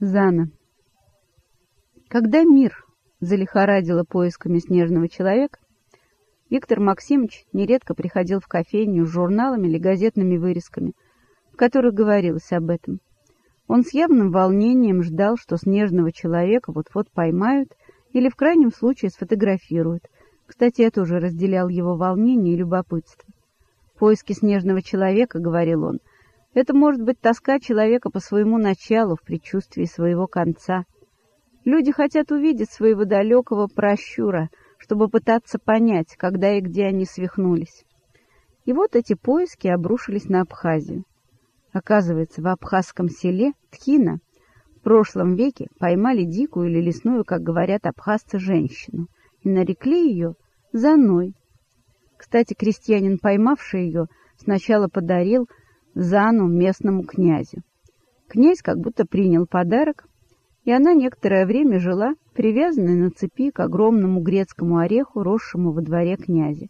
Зана. Когда мир залихорадило поисками снежного человека, Виктор Максимович нередко приходил в кофейню с журналами или газетными вырезками, в которых говорилось об этом. Он с явным волнением ждал, что снежного человека вот-вот поймают или в крайнем случае сфотографируют. Кстати, я тоже разделял его волнение и любопытство. «Поиски снежного человека», — говорил он, это может быть тоска человека по своему началу в предчувствии своего конца. Люди хотят увидеть своего далекого прощура, чтобы пытаться понять, когда и где они свихнулись. И вот эти поиски обрушились на Абхазию. Оказывается, в абхазском селе Тхина в прошлом веке поймали дикую или лесную, как говорят абхазцы, женщину и нарекли ее Заной. Кстати, крестьянин, поймавший ее, сначала подарил Зану местному князю. Князь как будто принял подарок, и она некоторое время жила, привязанная на цепи к огромному грецкому ореху, росшему во дворе князя.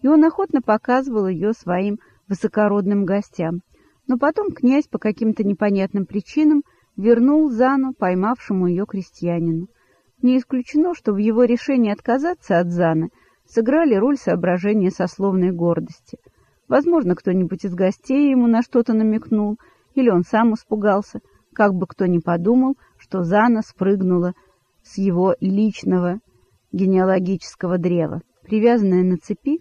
И он охотно показывал ее своим высокородным гостям. Но потом князь по каким-то непонятным причинам вернул Зану, поймавшему ее крестьянину. Не исключено, что в его решении отказаться от Заны сыграли роль соображения сословной гордости — Возможно, кто-нибудь из гостей ему на что-то намекнул, или он сам испугался, как бы кто ни подумал, что Зана спрыгнула с его личного генеалогического древа. Привязанная на цепи,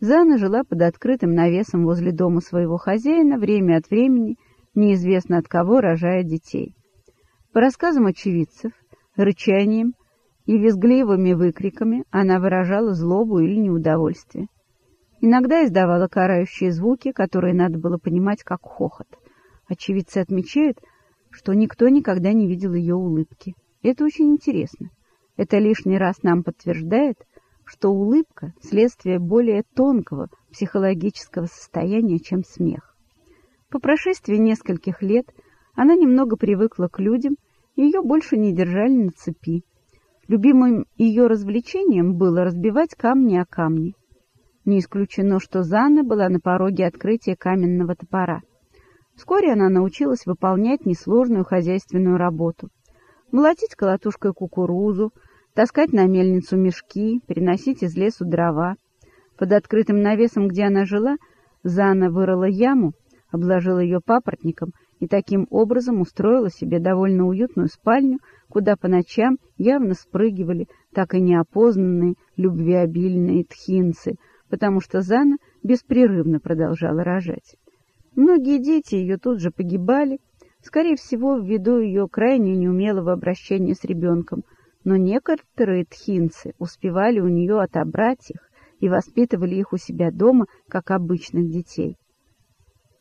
Зана жила под открытым навесом возле дома своего хозяина, время от времени, неизвестно от кого, рожая детей. По рассказам очевидцев, рычанием и визгливыми выкриками она выражала злобу или неудовольствие. Иногда издавала карающие звуки, которые надо было понимать как хохот. Очевидцы отмечают, что никто никогда не видел ее улыбки. Это очень интересно. Это лишний раз нам подтверждает, что улыбка – следствие более тонкого психологического состояния, чем смех. По прошествии нескольких лет она немного привыкла к людям, ее больше не держали на цепи. Любимым ее развлечением было разбивать камни о камни. Не исключено, что Занна была на пороге открытия каменного топора. Вскоре она научилась выполнять несложную хозяйственную работу. Молотить колотушкой кукурузу, таскать на мельницу мешки, переносить из лесу дрова. Под открытым навесом, где она жила, Зана вырыла яму, обложила ее папоротником и таким образом устроила себе довольно уютную спальню, куда по ночам явно спрыгивали так и неопознанные любвеобильные тхинцы — потому что Зана беспрерывно продолжала рожать. Многие дети ее тут же погибали, скорее всего, ввиду ее крайне неумелого обращения с ребенком, но некоторые тхинцы успевали у нее отобрать их и воспитывали их у себя дома, как обычных детей.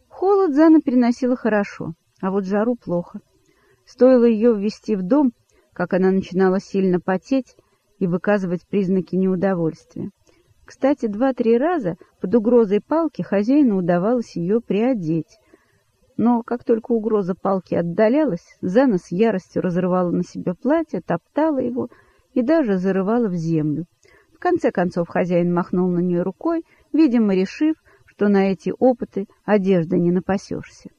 Холод Зана переносила хорошо, а вот жару плохо. Стоило ее ввести в дом, как она начинала сильно потеть и выказывать признаки неудовольствия. Кстати, два-три раза под угрозой палки хозяину удавалось ее приодеть. Но как только угроза палки отдалялась, Зана с яростью разрывала на себе платье, топтала его и даже зарывала в землю. В конце концов хозяин махнул на нее рукой, видимо, решив, что на эти опыты одежды не напасешься.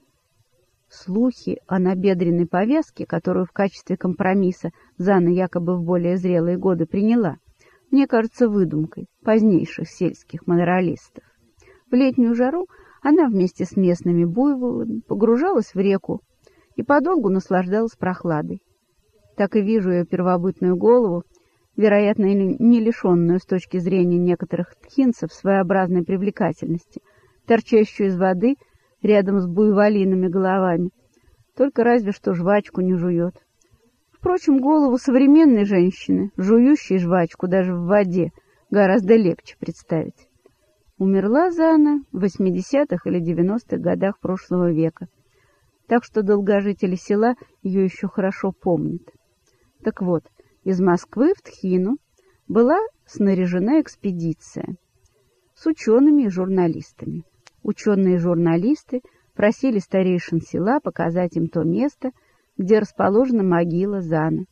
Слухи о набедренной повязке, которую в качестве компромисса Зана якобы в более зрелые годы приняла, мне кажется выдумкой позднейших сельских моноралистов. В летнюю жару она вместе с местными буйволами погружалась в реку и подолгу наслаждалась прохладой. Так и вижу ее первобытную голову, вероятно, не лишенную с точки зрения некоторых тхинцев своеобразной привлекательности, торчащую из воды рядом с буйволиными головами. Только разве что жвачку не жует. Впрочем, голову современной женщины, жующей жвачку даже в воде, гораздо легче представить. Умерла Зана в 80-х или 90-х годах прошлого века, так что долгожители села ее еще хорошо помнят. Так вот, из Москвы в Тхину была снаряжена экспедиция с учеными и журналистами. Ученые и журналисты просили старейшин села показать им то место, где расположена могила Заны.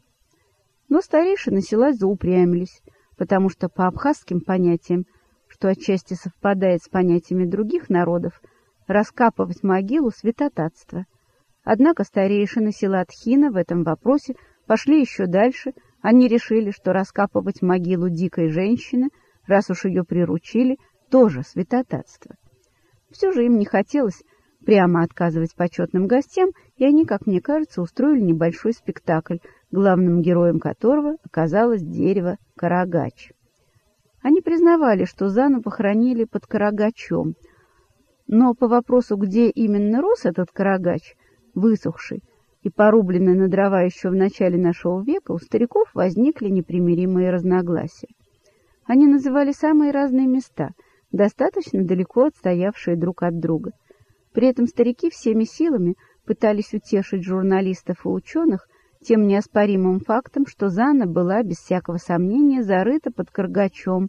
Но старейшины села заупрямились, потому что по абхазским понятиям, что отчасти совпадает с понятиями других народов, раскапывать могилу — святотатство. Однако старейшины села Тхина в этом вопросе пошли еще дальше. Они решили, что раскапывать могилу дикой женщины, раз уж ее приручили, тоже святотатство. Все же им не хотелось прямо отказывать почетным гостям, и они, как мне кажется, устроили небольшой спектакль, главным героем которого оказалось дерево Карагач. Они признавали, что Зану похоронили под Карагачом, но по вопросу, где именно рос этот Карагач, высохший и порубленный на дрова еще в начале нашего века, у стариков возникли непримиримые разногласия. Они называли самые разные места, достаточно далеко отстоявшие друг от друга. При этом старики всеми силами пытались утешить журналистов и ученых тем неоспоримым фактом, что Зана была, без всякого сомнения, зарыта под Каргачом,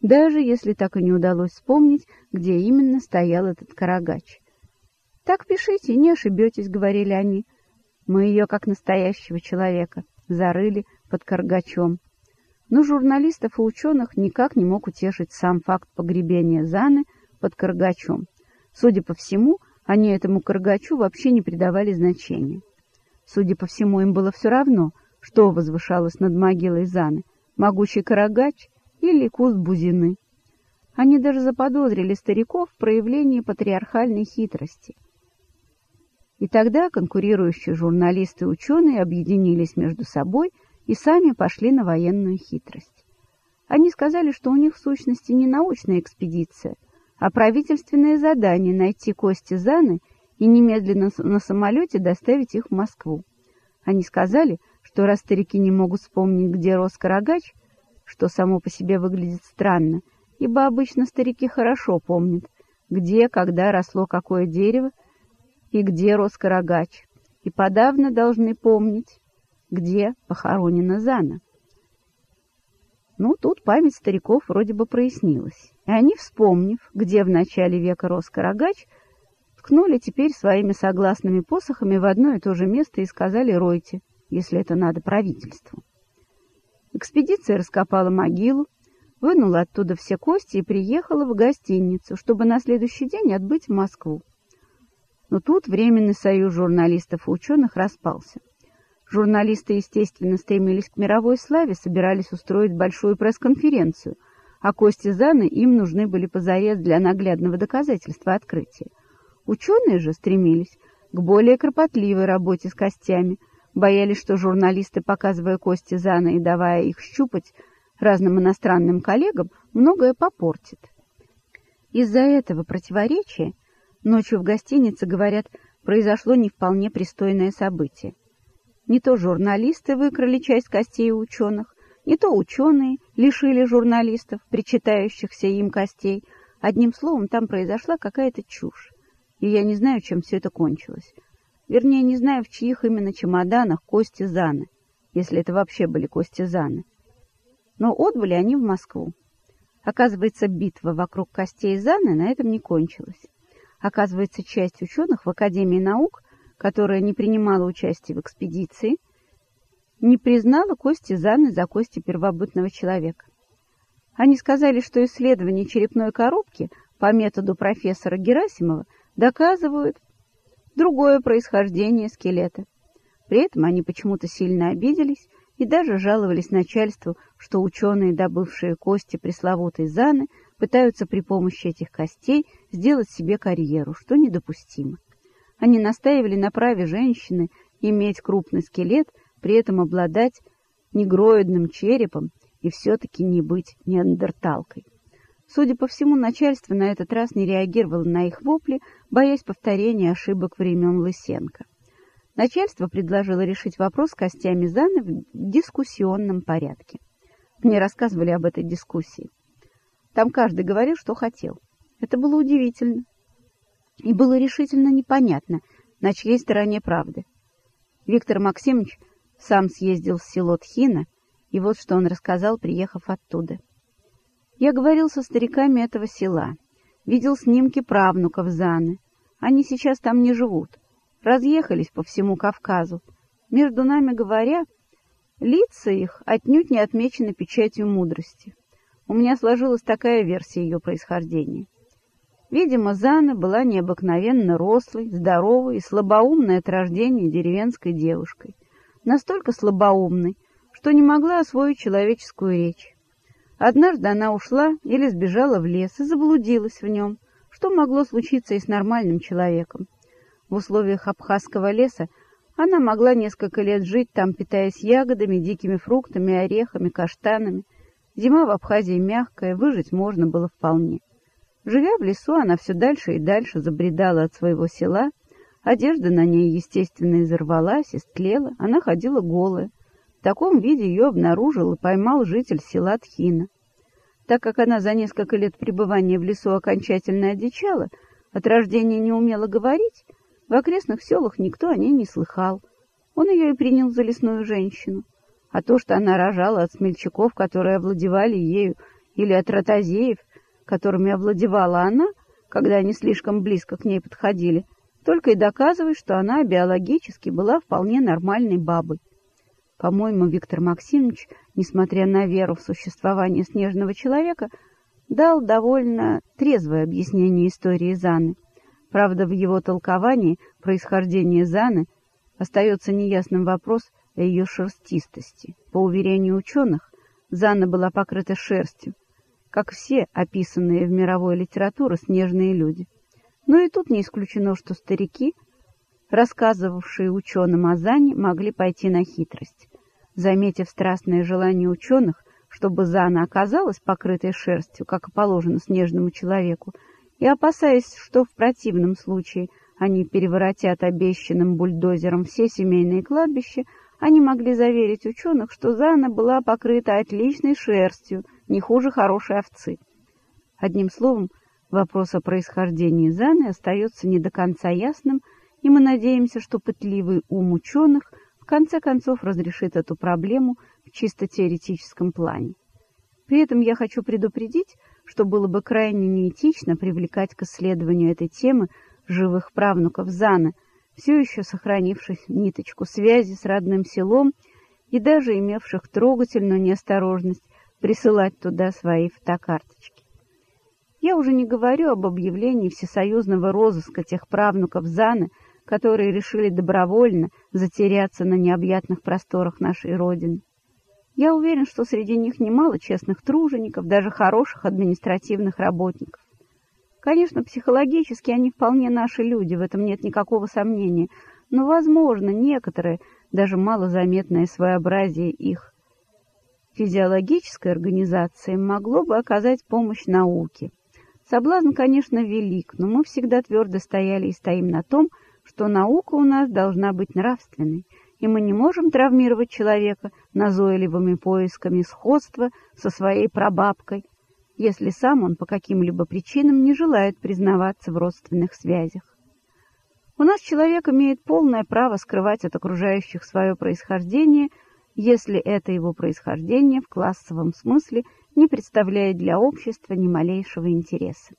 даже если так и не удалось вспомнить, где именно стоял этот Карагач. «Так пишите, не ошибетесь», — говорили они. «Мы ее, как настоящего человека, зарыли под Каргачом». Но журналистов и ученых никак не мог утешить сам факт погребения Заны под Каргачом. Судя по всему, они этому Каргачу вообще не придавали значения. Судя по всему, им было все равно, что возвышалось над могилой Заны — могучий карагач или куст бузины. Они даже заподозрили стариков в проявлении патриархальной хитрости. И тогда конкурирующие журналисты и ученые объединились между собой и сами пошли на военную хитрость. Они сказали, что у них в сущности не научная экспедиция, а правительственное задание найти кости Заны и немедленно на самолете доставить их в Москву. Они сказали, что раз старики не могут вспомнить, где рос Карагач, что само по себе выглядит странно, ибо обычно старики хорошо помнят, где, когда росло какое дерево и где рос Карагач, и подавно должны помнить, где похоронена Зана. Ну, тут память стариков вроде бы прояснилась, и они, вспомнив, где в начале века рос Карагач, ткнули теперь своими согласными посохами в одно и то же место и сказали «ройте», если это надо правительству. Экспедиция раскопала могилу, вынула оттуда все кости и приехала в гостиницу, чтобы на следующий день отбыть в Москву. Но тут Временный союз журналистов и ученых распался. Журналисты, естественно, стремились к мировой славе, собирались устроить большую пресс-конференцию, а кости Заны им нужны были позарез для наглядного доказательства открытия. Ученые же стремились к более кропотливой работе с костями, боялись, что журналисты, показывая кости Заны и давая их щупать разным иностранным коллегам, многое попортит. Из-за этого противоречия ночью в гостинице, говорят, произошло не вполне пристойное событие. Не то журналисты выкрали часть костей у ученых, не то ученые лишили журналистов, причитающихся им костей. Одним словом, там произошла какая-то чушь и я не знаю, чем все это кончилось. Вернее, не знаю, в чьих именно чемоданах кости Заны, если это вообще были кости Заны. Но отбыли они в Москву. Оказывается, битва вокруг костей Заны на этом не кончилась. Оказывается, часть ученых в Академии наук, которая не принимала участие в экспедиции, не признала кости Заны за кости первобытного человека. Они сказали, что исследование черепной коробки по методу профессора Герасимова – доказывают другое происхождение скелета. При этом они почему-то сильно обиделись и даже жаловались начальству, что ученые, добывшие кости пресловутой Заны, пытаются при помощи этих костей сделать себе карьеру, что недопустимо. Они настаивали на праве женщины иметь крупный скелет, при этом обладать негроидным черепом и все-таки не быть неандерталкой. Судя по всему, начальство на этот раз не реагировало на их вопли, боясь повторения ошибок времен Лысенко. Начальство предложило решить вопрос с костями Заны в дискуссионном порядке. Мне рассказывали об этой дискуссии. Там каждый говорил, что хотел. Это было удивительно. И было решительно непонятно, на чьей стороне правды. Виктор Максимович сам съездил в село Тхина, и вот что он рассказал, приехав оттуда. Я говорил со стариками этого села, видел снимки правнуков Заны. Они сейчас там не живут, разъехались по всему Кавказу. Между нами говоря, лица их отнюдь не отмечены печатью мудрости. У меня сложилась такая версия ее происхождения. Видимо, Зана была необыкновенно рослой, здоровой и слабоумной от рождения деревенской девушкой. Настолько слабоумной, что не могла освоить человеческую речь. Однажды она ушла или сбежала в лес и заблудилась в нем, что могло случиться и с нормальным человеком. В условиях абхазского леса она могла несколько лет жить там, питаясь ягодами, дикими фруктами, орехами, каштанами. Зима в Абхазии мягкая, выжить можно было вполне. Живя в лесу, она все дальше и дальше забредала от своего села. Одежда на ней, естественно, изорвалась, истлела. Она ходила голая. В таком виде ее обнаружил и поймал житель села Тхина. Так как она за несколько лет пребывания в лесу окончательно одичала, от рождения не умела говорить, в окрестных селах никто о ней не слыхал. Он ее и принял за лесную женщину. А то, что она рожала от смельчаков, которые овладевали ею, или от ротозеев, которыми овладевала она, когда они слишком близко к ней подходили, только и доказывает, что она биологически была вполне нормальной бабой. По-моему, Виктор Максимович, несмотря на веру в существование снежного человека, дал довольно трезвое объяснение истории Заны. Правда, в его толковании происхождение Заны остается неясным вопрос о ее шерстистости. По уверению ученых, Зана была покрыта шерстью, как все описанные в мировой литературе снежные люди. Но и тут не исключено, что старики, рассказывавшие ученым о Зане, могли пойти на хитрость. Заметив страстное желание ученых, чтобы Зана оказалась покрытой шерстью, как и положено снежному человеку, и опасаясь, что в противном случае они переворотят обещанным бульдозером все семейные кладбища, они могли заверить ученых, что Зана была покрыта отличной шерстью, не хуже хорошей овцы. Одним словом, вопрос о происхождении Заны остается не до конца ясным, и мы надеемся, что пытливый ум ученых в конце концов разрешит эту проблему в чисто теоретическом плане. При этом я хочу предупредить, что было бы крайне неэтично привлекать к исследованию этой темы живых правнуков Заны, все еще сохранивших ниточку связи с родным селом и даже имевших трогательную неосторожность присылать туда свои фотокарточки. Я уже не говорю об объявлении всесоюзного розыска тех правнуков Заны, которые решили добровольно затеряться на необъятных просторах нашей Родины. Я уверен, что среди них немало честных тружеников, даже хороших административных работников. Конечно, психологически они вполне наши люди, в этом нет никакого сомнения, но, возможно, некоторые, даже малозаметное своеобразие их физиологической организации могло бы оказать помощь науке. Соблазн, конечно, велик, но мы всегда твердо стояли и стоим на том, что наука у нас должна быть нравственной, и мы не можем травмировать человека назойливыми поисками сходства со своей прабабкой, если сам он по каким-либо причинам не желает признаваться в родственных связях. У нас человек имеет полное право скрывать от окружающих свое происхождение – если это его происхождение в классовом смысле не представляет для общества ни малейшего интереса.